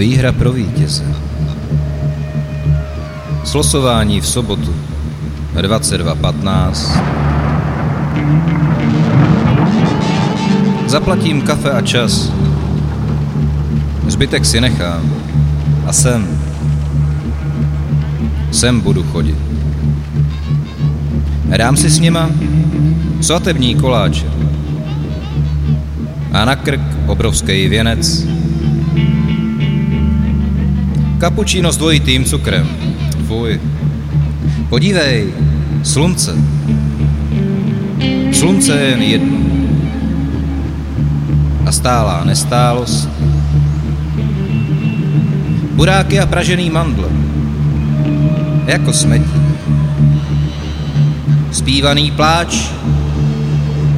Výhra pro vítěze. Slosování v sobotu 22.15. Zaplatím kafe a čas. Zbytek si nechám. A sem. Sem budu chodit. Dám si s nima svatební koláče. A na krk obrovský věnec. Kapučíno s dvojitým cukrem. Fuj. Podívej, slunce. Slunce je jen jedno. A stálá nestálost. Buráky a pražený mandle. Jako smetí. Spívaný pláč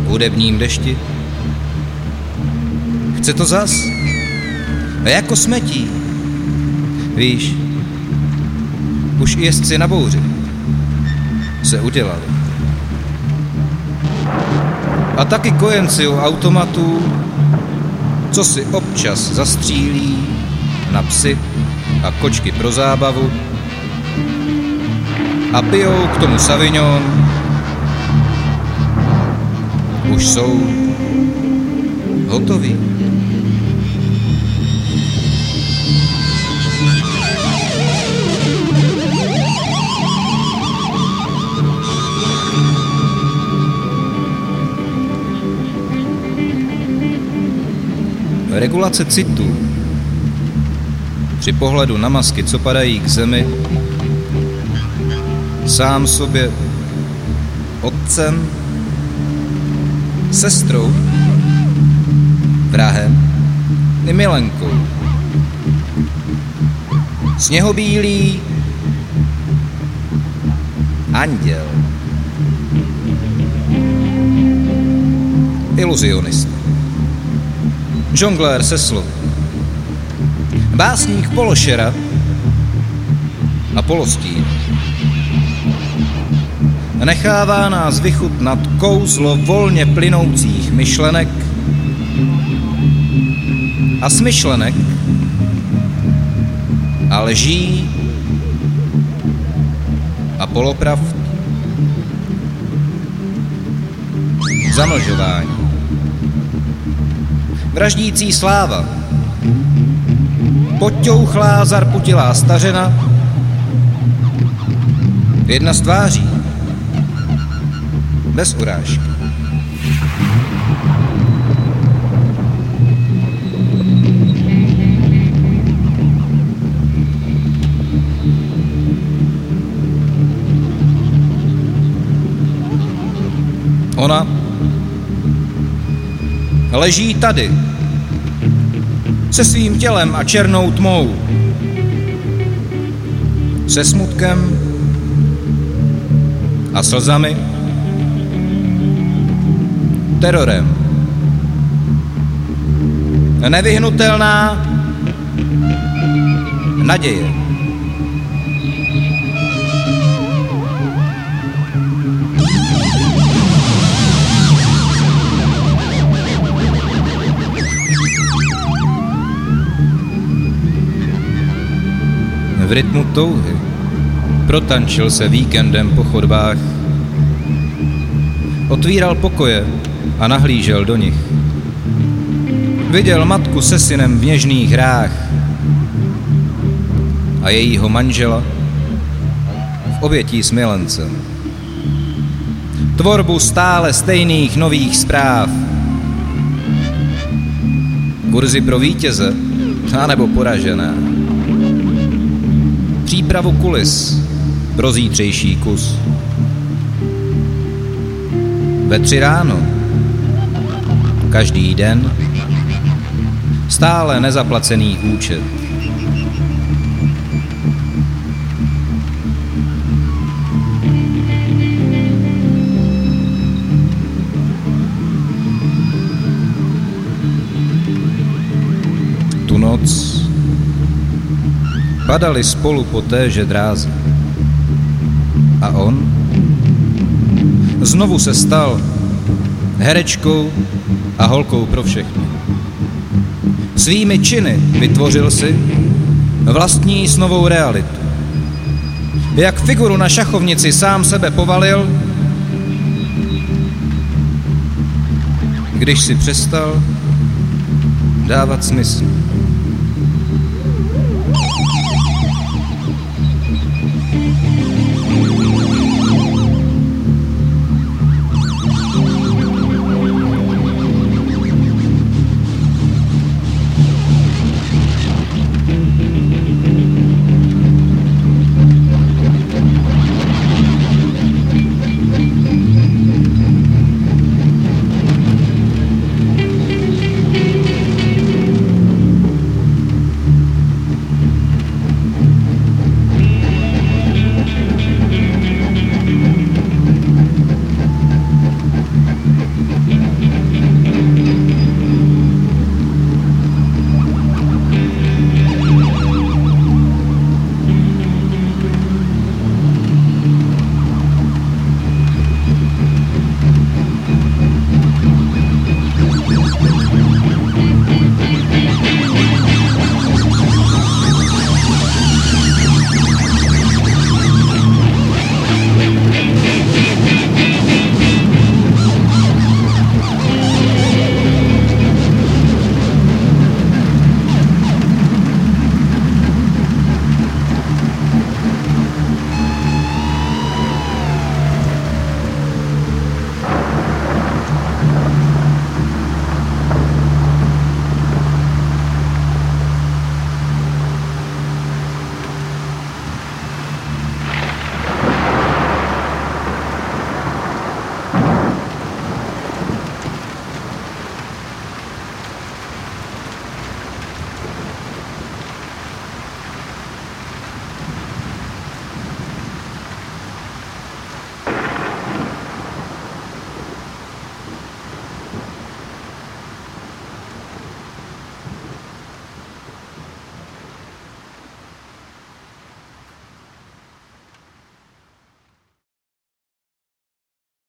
v hudebním dešti. Chce to zas? A jako smetí. Víš, už i jezdci na bouři se udělali. A taky kojenci u automatů, co si občas zastřílí na psy a kočky pro zábavu a pijou k tomu Savignon, už jsou hotoví. Regulace citu při pohledu na masky, co padají k zemi, sám sobě otcem, sestrou, vrahem i milenkou. Sněhobílý anděl. Iluzionista. Žonglér se slovy. Básník pološera a polostín. Nechává nás vychutnat kouzlo volně plynoucích myšlenek a smyšlenek a lží a polopravd zamlžování vraždící sláva, poťouchlá zarputilá stařena, jedna z tváří, bez urážky. Ona leží tady, se svým tělem a černou tmou, se smutkem a slzami, terorem. Nevyhnutelná naděje. V rytmu touhy. Protančil se víkendem po chodbách. Otvíral pokoje a nahlížel do nich. Viděl matku se synem v něžných hrách a jejího manžela v obětí s milencem. Tvorbu stále stejných nových zpráv. Kurzy pro vítěze, anebo poražené přípravu kulis pro zítřejší kus. Ve tři ráno, každý den, stále nezaplacený účet. Padali spolu po téže dráze. A on znovu se stal herečkou a holkou pro všechny. Svými činy vytvořil si vlastní snovou realitu. Jak figuru na šachovnici sám sebe povalil, když si přestal dávat smysl.